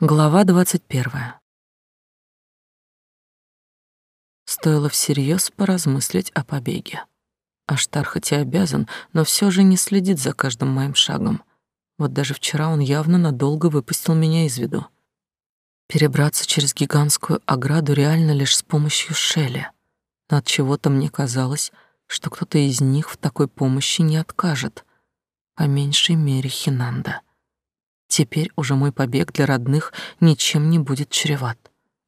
Глава двадцать первая. Стоило всерьез поразмыслить о побеге. Аштар хоть и обязан, но все же не следит за каждым моим шагом. Вот даже вчера он явно надолго выпустил меня из виду. Перебраться через гигантскую ограду реально лишь с помощью Шелли. Но от чего-то мне казалось, что кто-то из них в такой помощи не откажет. По меньшей мере Хинанда. Теперь уже мой побег для родных ничем не будет чреват.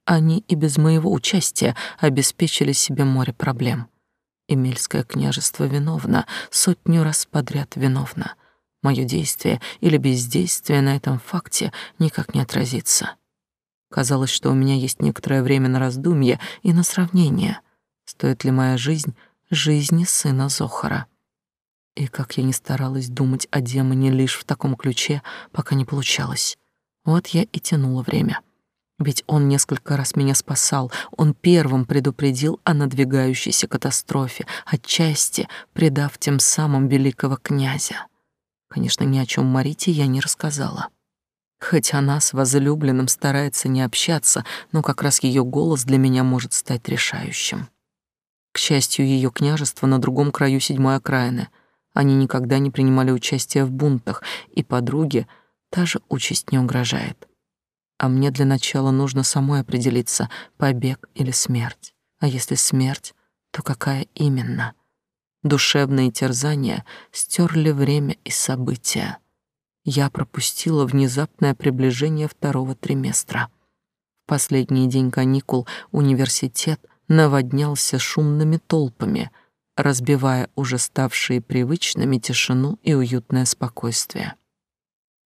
Они и без моего участия обеспечили себе море проблем. Эмельское княжество виновно, сотню раз подряд виновно. Мое действие или бездействие на этом факте никак не отразится. Казалось, что у меня есть некоторое время на раздумье и на сравнение. Стоит ли моя жизнь жизни сына Зохара? И как я ни старалась думать о демоне лишь в таком ключе, пока не получалось. Вот я и тянула время. Ведь он несколько раз меня спасал, он первым предупредил о надвигающейся катастрофе, отчасти предав тем самым великого князя. Конечно, ни о чем Марите я не рассказала. Хоть она с возлюбленным старается не общаться, но как раз ее голос для меня может стать решающим. К счастью, ее княжество на другом краю седьмой окраины — они никогда не принимали участия в бунтах, и подруге та же участь не угрожает. А мне для начала нужно самой определиться, побег или смерть. А если смерть, то какая именно? Душевные терзания стерли время и события. Я пропустила внезапное приближение второго триместра. В последний день каникул университет наводнялся шумными толпами — разбивая уже ставшие привычными тишину и уютное спокойствие.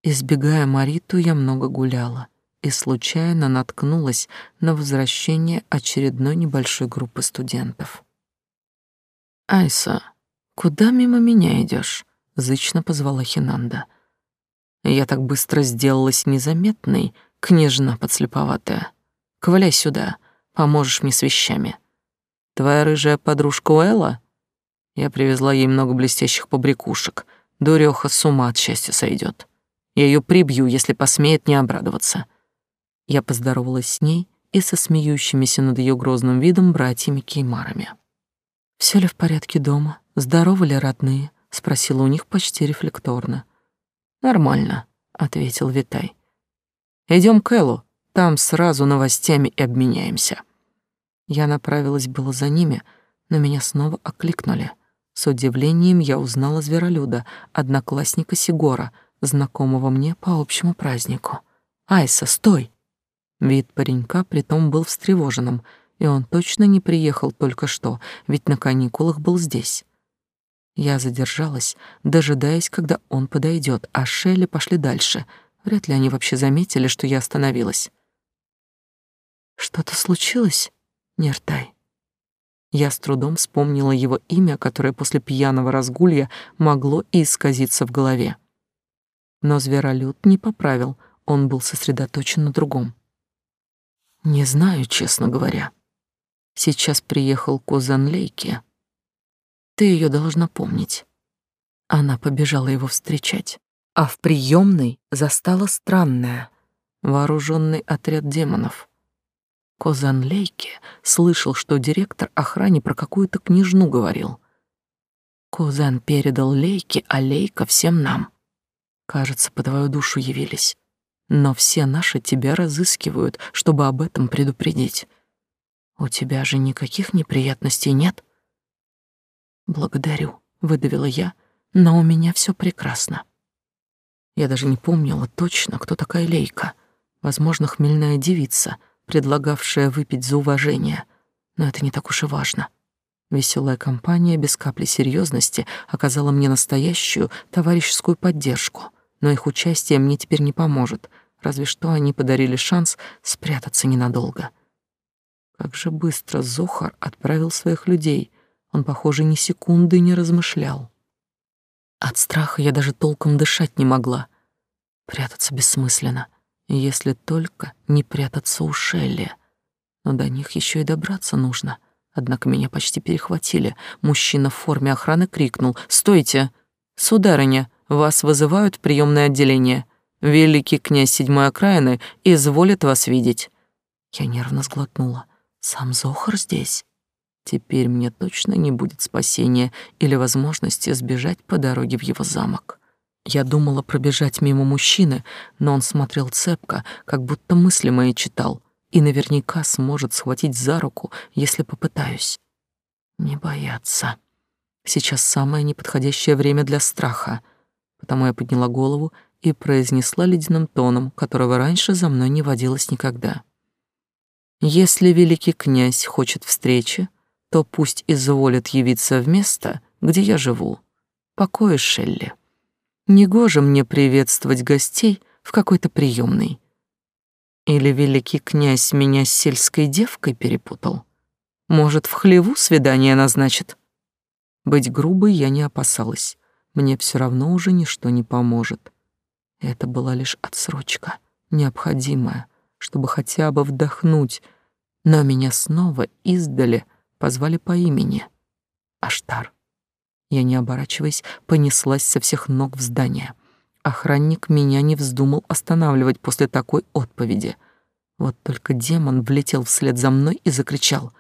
Избегая Мариту, я много гуляла и случайно наткнулась на возвращение очередной небольшой группы студентов. «Айса, куда мимо меня идешь? зычно позвала Хинанда. Я так быстро сделалась незаметной, княжна подслеповатая. Ковыляй сюда, поможешь мне с вещами. Твоя рыжая подружка Уэлла я привезла ей много блестящих побрякушек. Дуреха с ума от счастья сойдет. Я ее прибью, если посмеет не обрадоваться. Я поздоровалась с ней и со смеющимися над ее грозным видом братьями Кеймарами. Все ли в порядке дома? Здоровы ли родные? спросила у них почти рефлекторно. Нормально, ответил Витай. Идем к Эллу, там сразу новостями и обменяемся. Я направилась было за ними, но меня снова окликнули — с удивлением я узнала зверолюда, одноклассника Сигора, знакомого мне по общему празднику. «Айса, стой!» Вид паренька притом был встревоженным, и он точно не приехал только что, ведь на каникулах был здесь. Я задержалась, дожидаясь, когда он подойдет, а Шелли пошли дальше. Вряд ли они вообще заметили, что я остановилась. «Что-то случилось, Нертай?» Я с трудом вспомнила его имя, которое после пьяного разгулья могло и исказиться в голове. Но зверолюд не поправил, он был сосредоточен на другом. Не знаю, честно говоря. Сейчас приехал Козан Лейки. Ты ее должна помнить. Она побежала его встречать, а в приемной застала странное вооруженный отряд демонов — Козан Лейке слышал, что директор охране про какую-то княжну говорил. Козан передал Лейке, а Лейка всем нам. Кажется, по твою душу явились. Но все наши тебя разыскивают, чтобы об этом предупредить. У тебя же никаких неприятностей нет? Благодарю, выдавила я, но у меня все прекрасно. Я даже не помнила точно, кто такая Лейка. Возможно, хмельная девица — предлагавшая выпить за уважение. Но это не так уж и важно. Веселая компания без капли серьезности оказала мне настоящую товарищескую поддержку, но их участие мне теперь не поможет, разве что они подарили шанс спрятаться ненадолго. Как же быстро Зохар отправил своих людей. Он, похоже, ни секунды не размышлял. От страха я даже толком дышать не могла. Прятаться бессмысленно если только не прятаться у Шелли. Но до них еще и добраться нужно. Однако меня почти перехватили. Мужчина в форме охраны крикнул «Стойте! Сударыня, вас вызывают в приемное отделение. Великий князь седьмой окраины изволит вас видеть. Я нервно сглотнула. Сам Зохар здесь. Теперь мне точно не будет спасения или возможности сбежать по дороге в его замок. Я думала пробежать мимо мужчины, но он смотрел цепко, как будто мысли мои читал, и наверняка сможет схватить за руку, если попытаюсь. Не бояться. Сейчас самое неподходящее время для страха. Потому я подняла голову и произнесла ледяным тоном, которого раньше за мной не водилось никогда. Если великий князь хочет встречи, то пусть изволит явиться в место, где я живу. Покои Шелли. Негоже мне приветствовать гостей в какой-то приемной. Или великий князь меня с сельской девкой перепутал? Может, в хлеву свидание назначит? Быть грубой я не опасалась. Мне все равно уже ничто не поможет. Это была лишь отсрочка, необходимая, чтобы хотя бы вдохнуть, но меня снова издали позвали по имени. Аштар. Я, не оборачиваясь, понеслась со всех ног в здание. Охранник меня не вздумал останавливать после такой отповеди. Вот только демон влетел вслед за мной и закричал.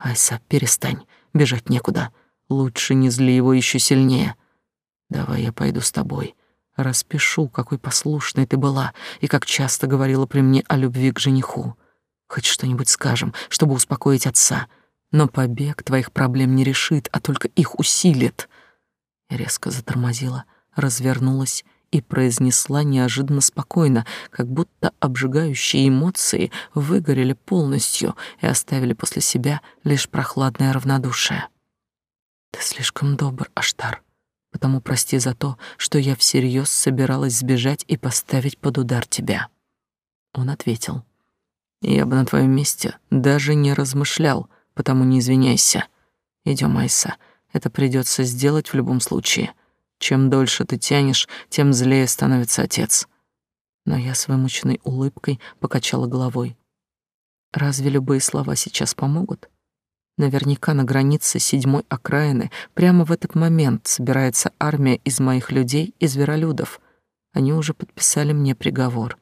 «Айса, перестань, бежать некуда. Лучше не зли его еще сильнее. Давай я пойду с тобой. Распишу, какой послушной ты была и как часто говорила при мне о любви к жениху. Хоть что-нибудь скажем, чтобы успокоить отца. Но побег твоих проблем не решит, а только их усилит. Резко затормозила, развернулась и произнесла неожиданно спокойно, как будто обжигающие эмоции выгорели полностью и оставили после себя лишь прохладное равнодушие. Ты слишком добр, Аштар, потому прости за то, что я всерьез собиралась сбежать и поставить под удар тебя. Он ответил: Я бы на твоем месте даже не размышлял, потому не извиняйся. Идем, Айса. Это придется сделать в любом случае. Чем дольше ты тянешь, тем злее становится отец. Но я с вымученной улыбкой покачала головой. Разве любые слова сейчас помогут? Наверняка на границе седьмой окраины прямо в этот момент собирается армия из моих людей и зверолюдов. Они уже подписали мне приговор.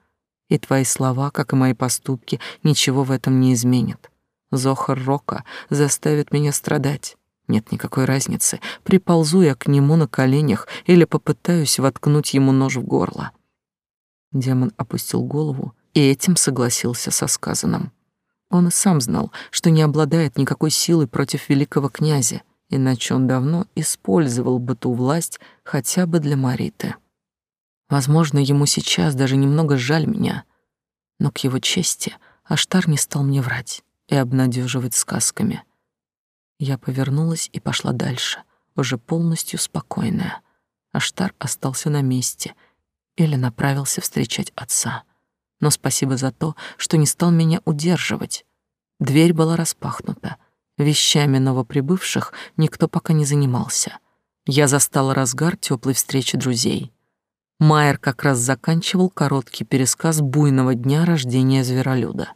И твои слова, как и мои поступки, ничего в этом не изменят. Зохар Рока заставит меня страдать. Нет никакой разницы, приползу я к нему на коленях или попытаюсь воткнуть ему нож в горло. Демон опустил голову и этим согласился со сказанным. Он и сам знал, что не обладает никакой силой против великого князя, иначе он давно использовал бы ту власть хотя бы для Мариты. Возможно, ему сейчас даже немного жаль меня, но к его чести Аштар не стал мне врать и обнадеживать сказками — я повернулась и пошла дальше, уже полностью спокойная. Аштар остался на месте или направился встречать отца. Но спасибо за то, что не стал меня удерживать. Дверь была распахнута. Вещами новоприбывших никто пока не занимался. Я застала разгар теплой встречи друзей. Майер как раз заканчивал короткий пересказ буйного дня рождения зверолюда.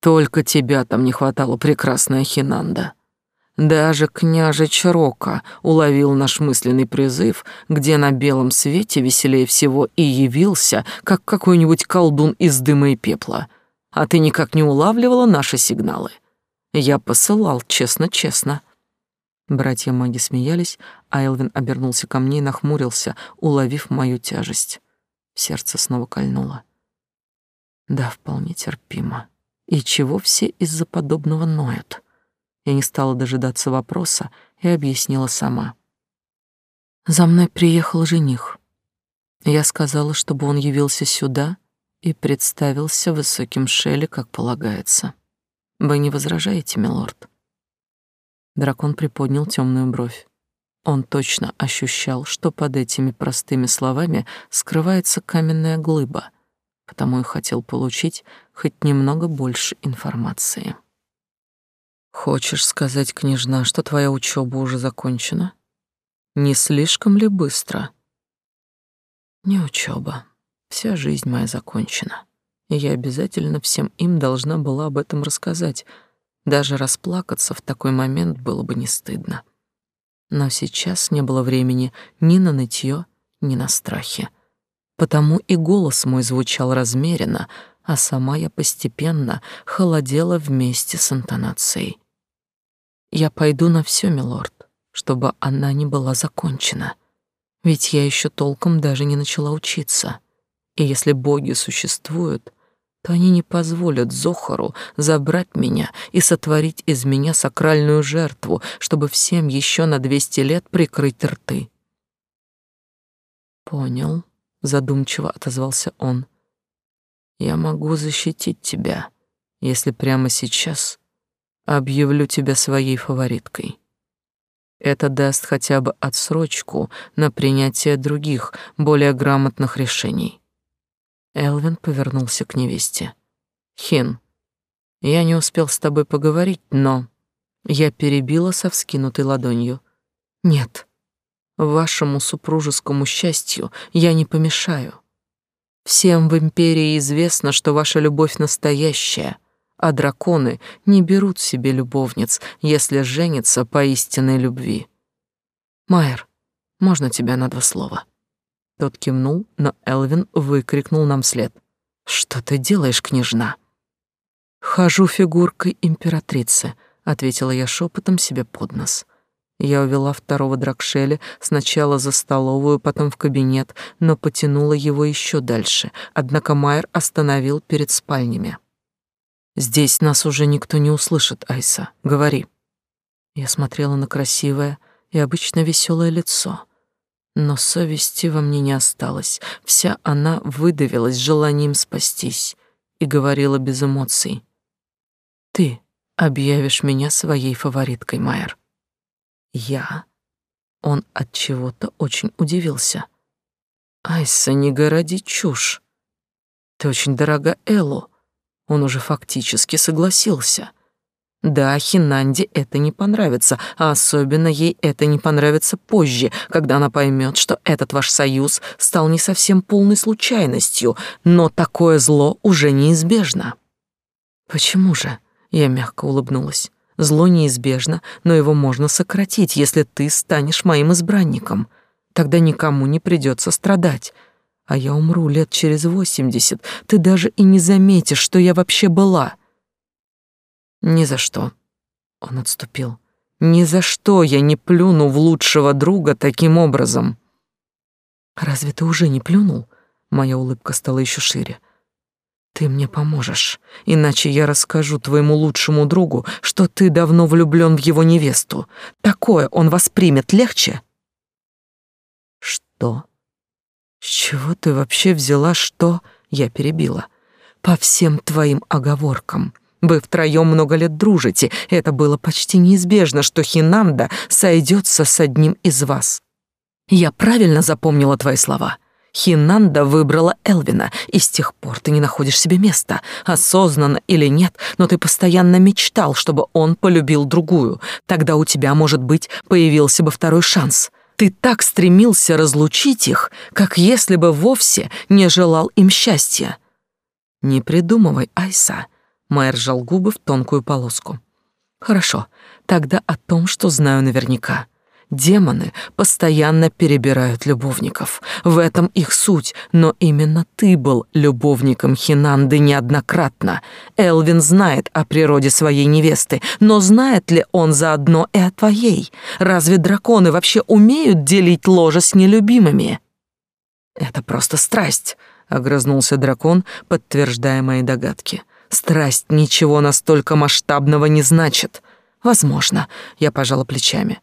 «Только тебя там не хватало, прекрасная Хинанда», даже княжич Рока уловил наш мысленный призыв, где на белом свете веселее всего и явился, как какой-нибудь колдун из дыма и пепла. А ты никак не улавливала наши сигналы. Я посылал, честно-честно. Братья-маги смеялись, а Элвин обернулся ко мне и нахмурился, уловив мою тяжесть. Сердце снова кольнуло. Да, вполне терпимо. И чего все из-за подобного ноют? Я не стала дожидаться вопроса и объяснила сама. За мной приехал жених. Я сказала, чтобы он явился сюда и представился высоким Шелли, как полагается. Вы не возражаете, милорд? Дракон приподнял темную бровь. Он точно ощущал, что под этими простыми словами скрывается каменная глыба, потому и хотел получить хоть немного больше информации. Хочешь сказать, княжна, что твоя учеба уже закончена? Не слишком ли быстро? Не учеба. Вся жизнь моя закончена. И я обязательно всем им должна была об этом рассказать. Даже расплакаться в такой момент было бы не стыдно. Но сейчас не было времени ни на нытье, ни на страхи. Потому и голос мой звучал размеренно, а сама я постепенно холодела вместе с интонацией. Я пойду на все, милорд, чтобы она не была закончена. Ведь я еще толком даже не начала учиться. И если боги существуют, то они не позволят Зохару забрать меня и сотворить из меня сакральную жертву, чтобы всем еще на двести лет прикрыть рты. Понял, задумчиво отозвался он. Я могу защитить тебя, если прямо сейчас объявлю тебя своей фавориткой. Это даст хотя бы отсрочку на принятие других, более грамотных решений. Элвин повернулся к невесте. Хин, я не успел с тобой поговорить, но я перебила со вскинутой ладонью. Нет. Вашему супружескому счастью я не помешаю. Всем в империи известно, что ваша любовь настоящая, а драконы не берут себе любовниц, если женятся по истинной любви. Майер, можно тебя на два слова? Тот кивнул, но Элвин выкрикнул нам вслед: "Что ты делаешь, княжна?" "Хожу фигуркой императрицы", ответила я шепотом себе под нос. Я увела второго Дракшеля сначала за столовую, потом в кабинет, но потянула его еще дальше. Однако Майер остановил перед спальнями. Здесь нас уже никто не услышит, Айса. Говори. Я смотрела на красивое и обычно веселое лицо, но совести во мне не осталось. Вся она выдавилась желанием спастись и говорила без эмоций: "Ты объявишь меня своей фавориткой, Майер". Я? Он от чего-то очень удивился. Айса, не городи чушь. Ты очень дорога Эллу. Он уже фактически согласился. Да, Хинанде это не понравится, а особенно ей это не понравится позже, когда она поймет, что этот ваш союз стал не совсем полной случайностью, но такое зло уже неизбежно. Почему же? Я мягко улыбнулась. Зло неизбежно, но его можно сократить, если ты станешь моим избранником. Тогда никому не придется страдать. А я умру лет через восемьдесят. Ты даже и не заметишь, что я вообще была. Ни за что. Он отступил. Ни за что я не плюну в лучшего друга таким образом. Разве ты уже не плюнул? Моя улыбка стала еще шире. Ты мне поможешь, иначе я расскажу твоему лучшему другу, что ты давно влюблён в его невесту. Такое он воспримет легче. Что? С чего ты вообще взяла, что я перебила? По всем твоим оговоркам. Вы втроем много лет дружите, это было почти неизбежно, что Хинанда сойдется с одним из вас. Я правильно запомнила твои слова. Хинанда выбрала Элвина, и с тех пор ты не находишь себе места, осознанно или нет, но ты постоянно мечтал, чтобы он полюбил другую. Тогда у тебя, может быть, появился бы второй шанс. Ты так стремился разлучить их, как если бы вовсе не желал им счастья. Не придумывай, Айса. Майер сжал губы в тонкую полоску. Хорошо, тогда о том, что знаю наверняка. Демоны постоянно перебирают любовников. В этом их суть, но именно ты был любовником Хинанды неоднократно. Элвин знает о природе своей невесты, но знает ли он заодно и о твоей? Разве драконы вообще умеют делить ложе с нелюбимыми? Это просто страсть, огрызнулся дракон, подтверждая мои догадки. Страсть ничего настолько масштабного не значит. Возможно, я пожала плечами.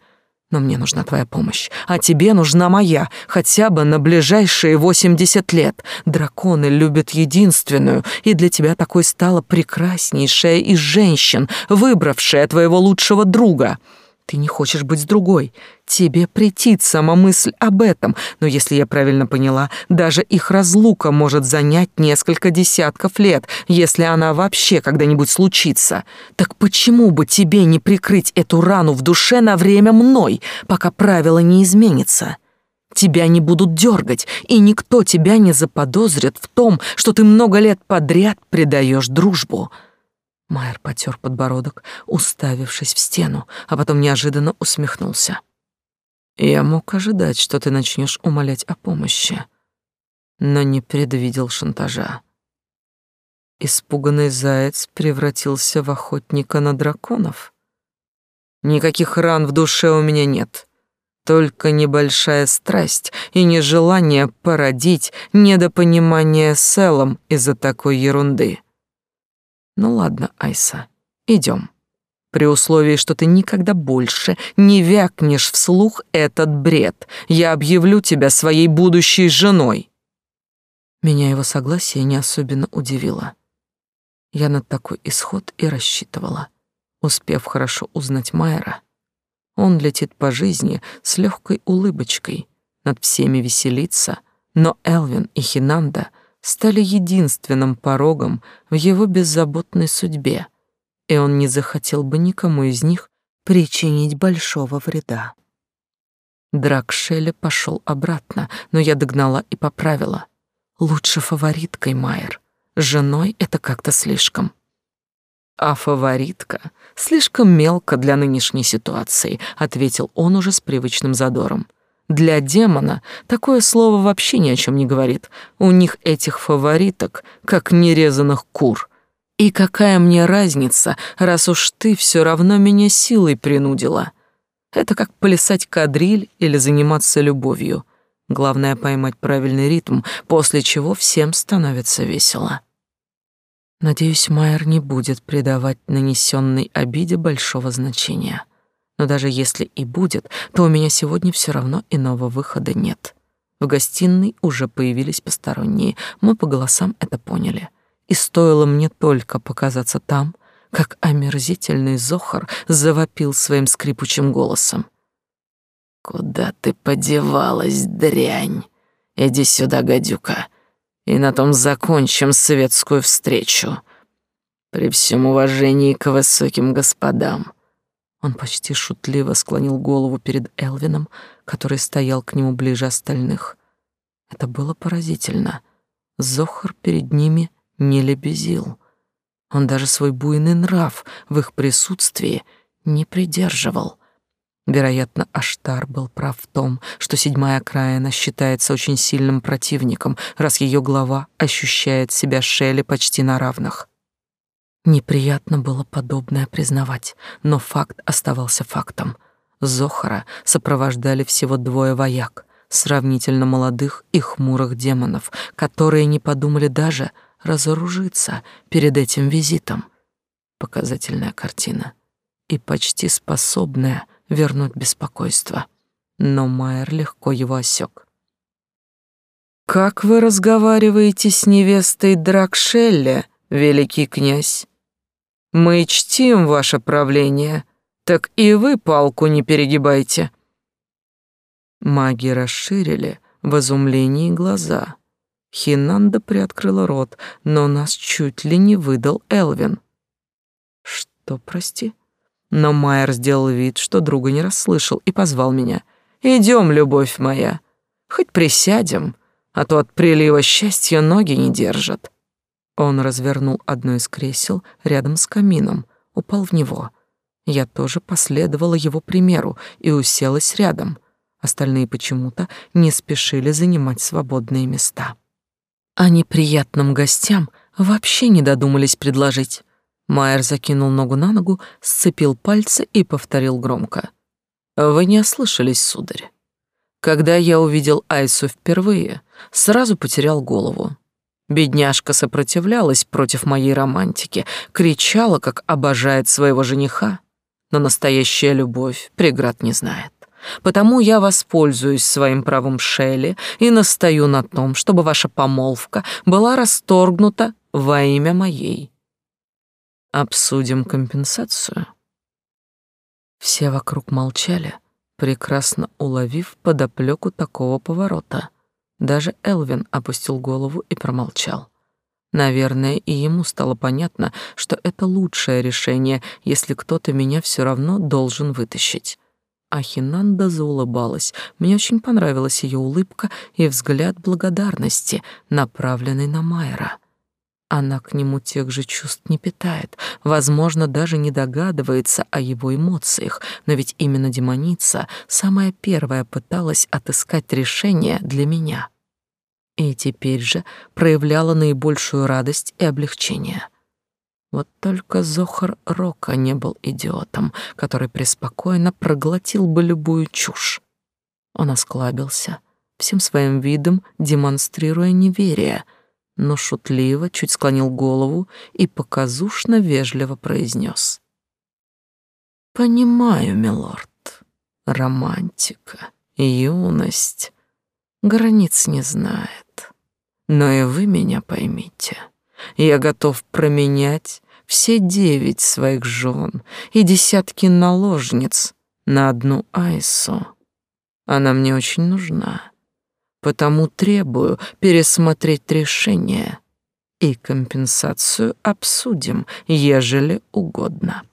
Но мне нужна твоя помощь, а тебе нужна моя, хотя бы на ближайшие восемьдесят лет. Драконы любят единственную, и для тебя такой стала прекраснейшая из женщин, выбравшая твоего лучшего друга. Ты не хочешь быть с другой. Тебе претит сама мысль об этом, но если я правильно поняла, даже их разлука может занять несколько десятков лет, если она вообще когда-нибудь случится. Так почему бы тебе не прикрыть эту рану в душе на время мной, пока правило не изменится? Тебя не будут дергать, и никто тебя не заподозрит в том, что ты много лет подряд предаешь дружбу. Майер потер подбородок, уставившись в стену, а потом неожиданно усмехнулся. Я мог ожидать, что ты начнешь умолять о помощи. но не предвидел шантажа. Испуганный заяц превратился в охотника на драконов. Никаких ран в душе у меня нет, только небольшая страсть и нежелание породить недопонимание с Эллом из-за такой ерунды. Ну ладно, Айса, идем. При условии, что ты никогда больше не вякнешь вслух этот бред, я объявлю тебя своей будущей женой. Меня его согласие не особенно удивило. Я на такой исход и рассчитывала, успев хорошо узнать Майера. Он летит по жизни с легкой улыбочкой, над всеми веселится, но Элвин и Хинанда стали единственным порогом в его беззаботной судьбе, и он не захотел бы никому из них причинить большого вреда. Драк Шелли пошел обратно, но я догнала и поправила. Лучше фавориткой, Майер. Женой это как-то слишком. А фаворитка слишком мелко для нынешней ситуации, ответил он уже с привычным задором. Для демона такое слово вообще ни о чем не говорит. У них этих фавориток, как нерезанных кур. И какая мне разница, раз уж ты все равно меня силой принудила? Это как плясать кадриль или заниматься любовью. Главное поймать правильный ритм, после чего всем становится весело. Надеюсь, Майер не будет придавать нанесенной обиде большого значения. Но даже если и будет, то у меня сегодня все равно иного выхода нет. В гостиной уже появились посторонние, мы по голосам это поняли. И стоило мне только показаться там, как омерзительный Зохар завопил своим скрипучим голосом. «Куда ты подевалась, дрянь? Иди сюда, гадюка!» и на том закончим светскую встречу. При всем уважении к высоким господам». Он почти шутливо склонил голову перед Элвином, который стоял к нему ближе остальных. Это было поразительно. Зохар перед ними не лебезил. Он даже свой буйный нрав в их присутствии не придерживал. Вероятно, Аштар был прав в том, что седьмая окраина считается очень сильным противником, раз ее глава ощущает себя Шелли почти на равных. Неприятно было подобное признавать, но факт оставался фактом. Зохара сопровождали всего двое вояк, сравнительно молодых и хмурых демонов, которые не подумали даже разоружиться перед этим визитом. Показательная картина и почти способная вернуть беспокойство. Но Майер легко его осек. «Как вы разговариваете с невестой Дракшелля, великий князь? Мы чтим ваше правление, так и вы палку не перегибайте». Маги расширили в изумлении глаза. Хинанда приоткрыла рот, но нас чуть ли не выдал Элвин. «Что, прости?» Но Майер сделал вид, что друга не расслышал, и позвал меня. «Идем, любовь моя, хоть присядем, а то от прилива счастья ноги не держат». Он развернул одно из кресел рядом с камином, упал в него. Я тоже последовала его примеру и уселась рядом. Остальные почему-то не спешили занимать свободные места. А неприятным гостям вообще не додумались предложить. Майер закинул ногу на ногу, сцепил пальцы и повторил громко. «Вы не ослышались, сударь. Когда я увидел Айсу впервые, сразу потерял голову. Бедняжка сопротивлялась против моей романтики, кричала, как обожает своего жениха, но настоящая любовь преград не знает. Потому я воспользуюсь своим правом Шелли и настаю на том, чтобы ваша помолвка была расторгнута во имя моей Обсудим компенсацию. Все вокруг молчали, прекрасно уловив подоплеку такого поворота. Даже Элвин опустил голову и промолчал. Наверное, и ему стало понятно, что это лучшее решение, если кто-то меня все равно должен вытащить. Ахинанда заулыбалась. Мне очень понравилась ее улыбка и взгляд благодарности, направленный на Майера. Она к нему тех же чувств не питает, возможно, даже не догадывается о его эмоциях, но ведь именно демоница самая первая пыталась отыскать решение для меня. и теперь же проявляла наибольшую радость и облегчение. Вот только Зохар Рока не был идиотом, который преспокойно проглотил бы любую чушь. Он осклабился, всем своим видом демонстрируя неверие, но шутливо чуть склонил голову и показушно вежливо произнес: «Понимаю, милорд, романтика, юность, границ не знает. Но и вы меня поймите, я готов променять все девять своих жен и десятки наложниц на одну Айсу. Она мне очень нужна, потому требую пересмотреть решение и компенсацию обсудим, ежели угодно.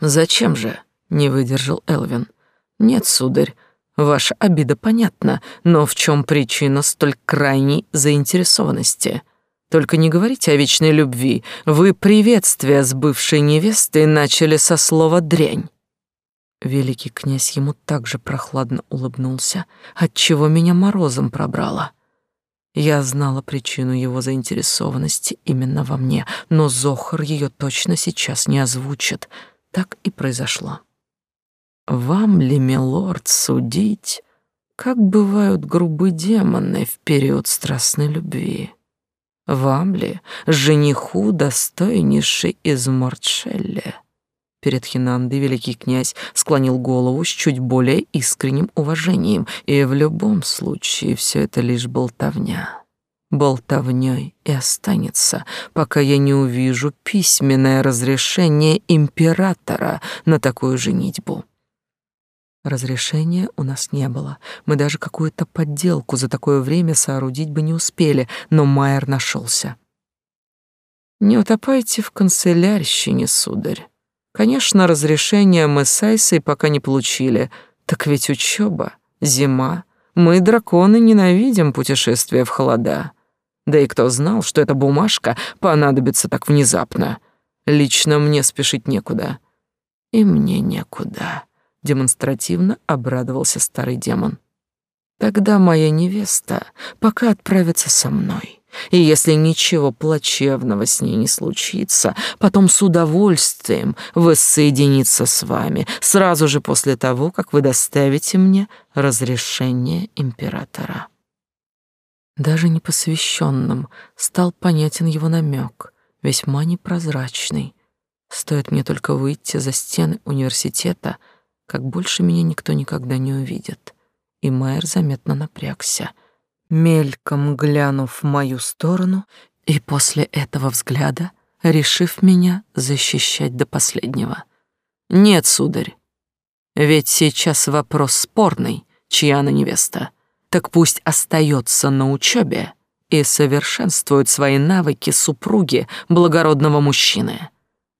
Зачем же? не выдержал Элвин. Нет, сударь, ваша обида понятна, но в чем причина столь крайней заинтересованности? Только не говорите о вечной любви. Вы приветствие с бывшей невестой начали со слова дрянь. Великий князь ему также прохладно улыбнулся, отчего меня морозом пробрало. Я знала причину его заинтересованности именно во мне, но Зохар ее точно сейчас не озвучит. Так и произошло. Вам ли, милорд, судить, как бывают грубы демоны в период страстной любви? Вам ли, жениху достойнейший из Мортшелли? Перед Хинандой великий князь склонил голову с чуть более искренним уважением, и в любом случае все это лишь болтовня. Болтовней и останется, пока я не увижу письменное разрешение императора на такую женитьбу. Разрешения у нас не было. Мы даже какую-то подделку за такое время соорудить бы не успели, но Майер нашелся. Не утопайте в канцелярщине, сударь. Конечно, разрешения мы с Айсой пока не получили. Так ведь учеба, зима. Мы, драконы, ненавидим путешествия в холода. Да и кто знал, что эта бумажка понадобится так внезапно? Лично мне спешить некуда. И мне некуда. Демонстративно обрадовался старый демон. Тогда моя невеста пока отправится со мной. И если ничего плачевного с ней не случится, потом с удовольствием воссоединиться с вами сразу же после того, как вы доставите мне разрешение императора. Даже непосвященным стал понятен его намек, весьма непрозрачный. Стоит мне только выйти за стены университета, как больше меня никто никогда не увидит. И Майер заметно напрягся — мельком глянув в мою сторону и после этого взгляда решив меня защищать до последнего. Нет, сударь, ведь сейчас вопрос спорный, чья она невеста. Так пусть остается на учебе и совершенствует свои навыки супруги благородного мужчины.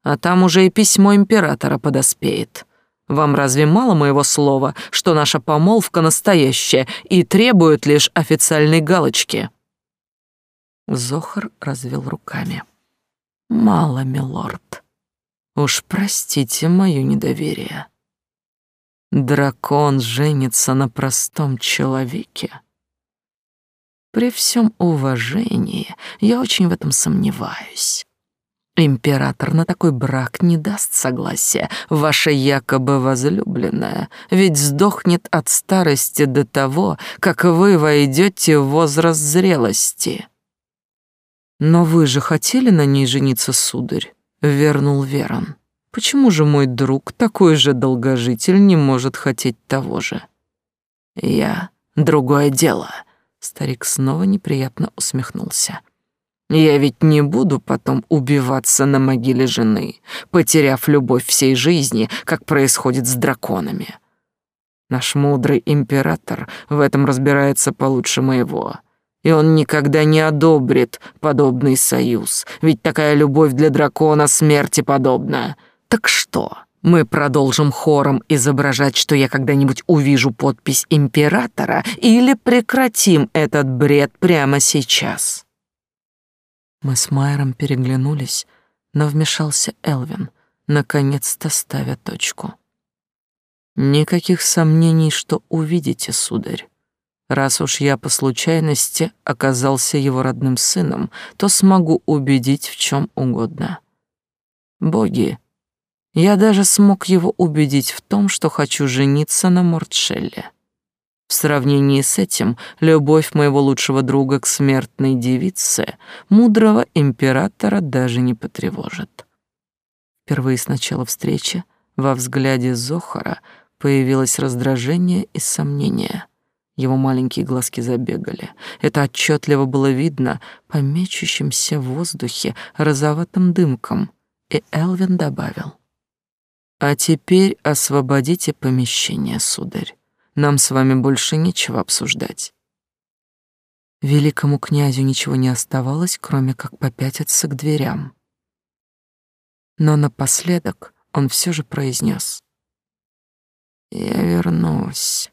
А там уже и письмо императора подоспеет. Вам разве мало моего слова, что наша помолвка настоящая и требует лишь официальной галочки?» Зохар развел руками. «Мало, милорд. Уж простите мое недоверие. Дракон женится на простом человеке. При всем уважении я очень в этом сомневаюсь. Император на такой брак не даст согласия, ваша якобы возлюбленная, ведь сдохнет от старости до того, как вы войдете в возраст зрелости. Но вы же хотели на ней жениться, сударь, вернул Верон. Почему же мой друг, такой же долгожитель, не может хотеть того же? Я другое дело. Старик снова неприятно усмехнулся. Я ведь не буду потом убиваться на могиле жены, потеряв любовь всей жизни, как происходит с драконами. Наш мудрый император в этом разбирается получше моего. И он никогда не одобрит подобный союз, ведь такая любовь для дракона смерти подобна. Так что, мы продолжим хором изображать, что я когда-нибудь увижу подпись императора, или прекратим этот бред прямо сейчас?» Мы с Майером переглянулись, но вмешался Элвин, наконец-то ставя точку. Никаких сомнений, что увидите, сударь. Раз уж я по случайности оказался его родным сыном, то смогу убедить в чем угодно. Боги, я даже смог его убедить в том, что хочу жениться на Мортшелле. В сравнении с этим, любовь моего лучшего друга к смертной девице мудрого императора даже не потревожит. Впервые с начала встречи во взгляде Зохара появилось раздражение и сомнение. Его маленькие глазки забегали. Это отчетливо было видно по мечущимся в воздухе розоватым дымкам. И Элвин добавил. «А теперь освободите помещение, сударь. Нам с вами больше нечего обсуждать». Великому князю ничего не оставалось, кроме как попятиться к дверям. Но напоследок он все же произнес: «Я вернусь.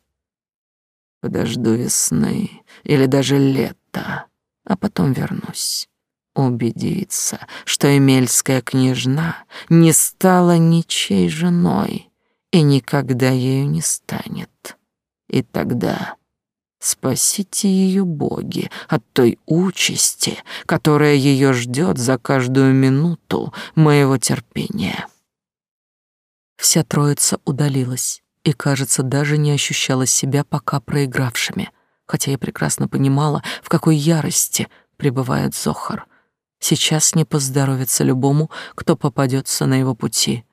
Подожду весны или даже лета, а потом вернусь. Убедиться, что Эмельская княжна не стала ничей женой и никогда ею не станет. И тогда спасите ее, боги, от той участи, которая ее ждет за каждую минуту моего терпения. Вся троица удалилась и, кажется, даже не ощущала себя пока проигравшими, хотя я прекрасно понимала, в какой ярости пребывает Зохар. Сейчас не поздоровится любому, кто попадется на его пути.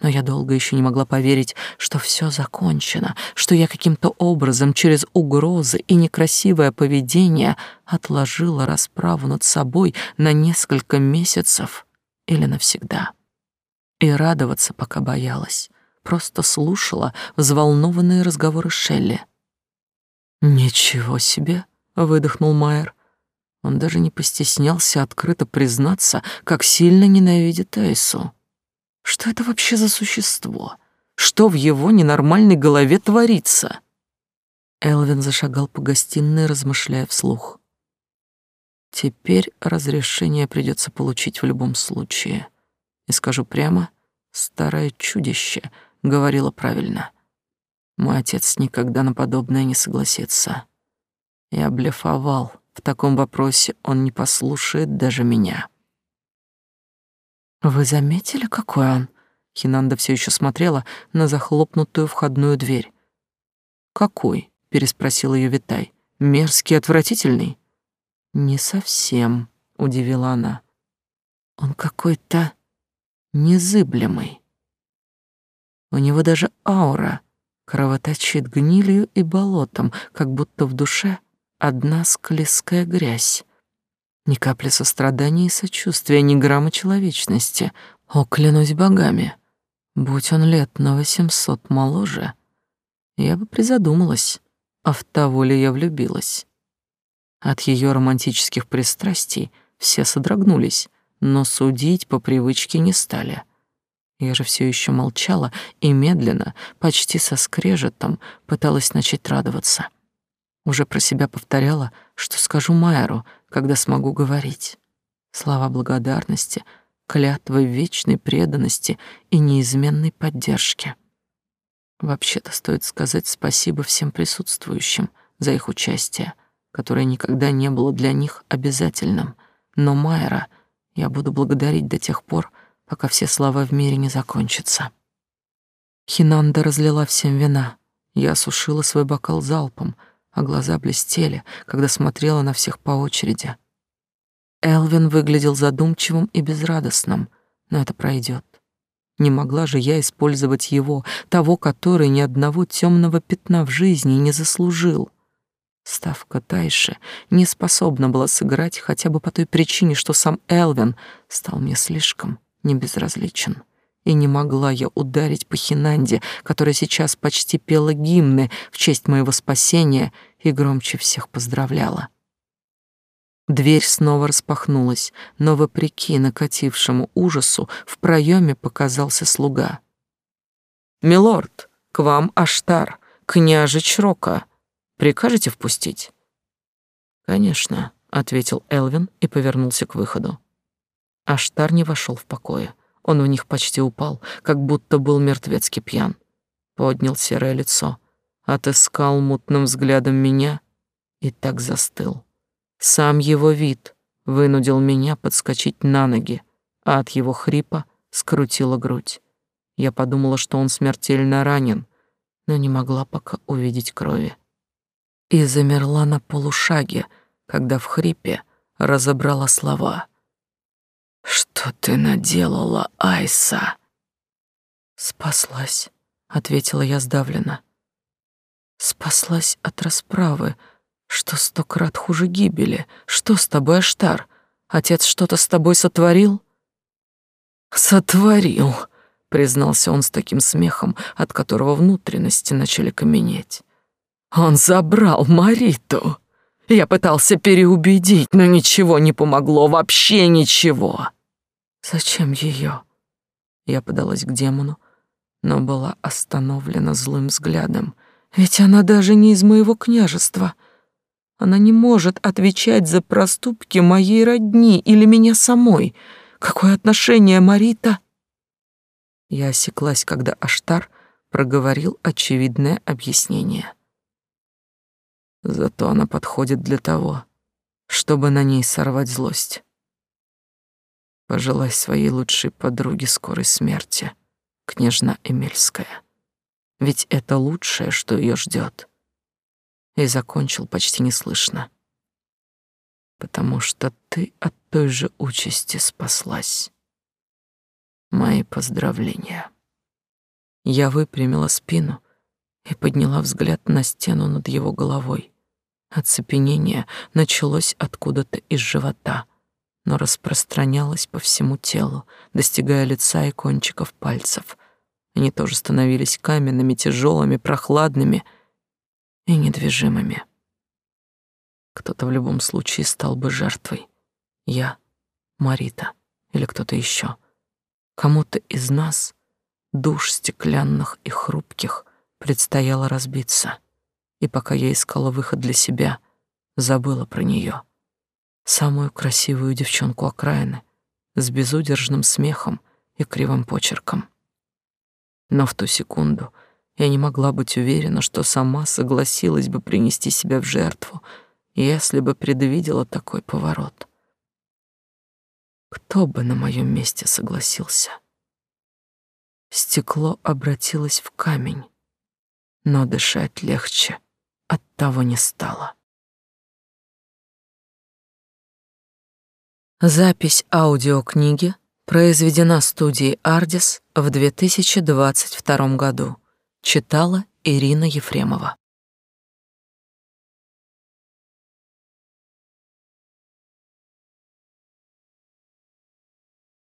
Но я долго еще не могла поверить, что все закончено, что я каким-то образом через угрозы и некрасивое поведение отложила расправу над собой на несколько месяцев или навсегда. И радоваться пока боялась, просто слушала взволнованные разговоры Шелли. «Ничего себе!» — выдохнул Майер. Он даже не постеснялся открыто признаться, как сильно ненавидит Эйсу. Что это вообще за существо? Что в его ненормальной голове творится? Элвин зашагал по гостиной, размышляя вслух. Теперь разрешение придется получить в любом случае. И скажу прямо, старое чудище говорило правильно. Мой отец никогда на подобное не согласится. Я блефовал. В таком вопросе он не послушает даже меня. Вы заметили, какой он? Хинанда все еще смотрела на захлопнутую входную дверь. Какой? переспросил ее Витай. Мерзкий, отвратительный? Не совсем, удивила она. Он какой-то незыблемый. У него даже аура кровоточит гнилью и болотом, как будто в душе одна склизкая грязь. Ни капли сострадания и сочувствия, ни грамма человечности. О, клянусь богами, будь он лет на восемьсот моложе, я бы призадумалась, а в того ли я влюбилась. От ее романтических пристрастий все содрогнулись, но судить по привычке не стали. Я же все еще молчала и медленно, почти со скрежетом, пыталась начать радоваться. Уже про себя повторяла, что скажу Майеру, когда смогу говорить. Слова благодарности, клятвы вечной преданности и неизменной поддержки. Вообще-то стоит сказать спасибо всем присутствующим за их участие, которое никогда не было для них обязательным. Но Майера я буду благодарить до тех пор, пока все слова в мире не закончатся. Хинанда разлила всем вина. Я осушила свой бокал залпом — а глаза блестели, когда смотрела на всех по очереди. Элвин выглядел задумчивым и безрадостным, но это пройдет. Не могла же я использовать его, того, который ни одного темного пятна в жизни не заслужил. Ставка Тайши не способна была сыграть хотя бы по той причине, что сам Элвин стал мне слишком небезразличен и не могла я ударить по Хинанде, которая сейчас почти пела гимны в честь моего спасения и громче всех поздравляла. Дверь снова распахнулась, но, вопреки накатившему ужасу, в проеме показался слуга. «Милорд, к вам Аштар, княжич Рока. Прикажете впустить?» «Конечно», — ответил Элвин и повернулся к выходу. Аштар не вошел в покое. Он в них почти упал, как будто был мертвецки пьян. Поднял серое лицо, отыскал мутным взглядом меня и так застыл. Сам его вид вынудил меня подскочить на ноги, а от его хрипа скрутила грудь. Я подумала, что он смертельно ранен, но не могла пока увидеть крови. И замерла на полушаге, когда в хрипе разобрала слова. «Что ты наделала, Айса?» «Спаслась», — ответила я сдавленно. «Спаслась от расправы, что сто крат хуже гибели. Что с тобой, Аштар? Отец что-то с тобой сотворил?» «Сотворил», — признался он с таким смехом, от которого внутренности начали каменеть. «Он забрал Мариту. Я пытался переубедить, но ничего не помогло, вообще ничего». «Зачем ее? Я подалась к демону, но была остановлена злым взглядом. Ведь она даже не из моего княжества. Она не может отвечать за проступки моей родни или меня самой. Какое отношение Марита? Я осеклась, когда Аштар проговорил очевидное объяснение. Зато она подходит для того, чтобы на ней сорвать злость. Пожелай своей лучшей подруге скорой смерти, княжна Эмельская. Ведь это лучшее, что ее ждет. И закончил почти неслышно. Потому что ты от той же участи спаслась. Мои поздравления. Я выпрямила спину и подняла взгляд на стену над его головой. Оцепенение началось откуда-то из живота — но распространялась по всему телу, достигая лица и кончиков пальцев. Они тоже становились каменными, тяжелыми, прохладными и недвижимыми. Кто-то в любом случае стал бы жертвой. Я, Марита или кто-то еще. Кому-то из нас, душ стеклянных и хрупких, предстояло разбиться. И пока я искала выход для себя, забыла про нее самую красивую девчонку окраины с безудержным смехом и кривым почерком. Но в ту секунду я не могла быть уверена, что сама согласилась бы принести себя в жертву, если бы предвидела такой поворот. Кто бы на моем месте согласился? Стекло обратилось в камень, но дышать легче от того не стало. Запись аудиокниги произведена студией «Ардис» в 2022 году. Читала Ирина Ефремова.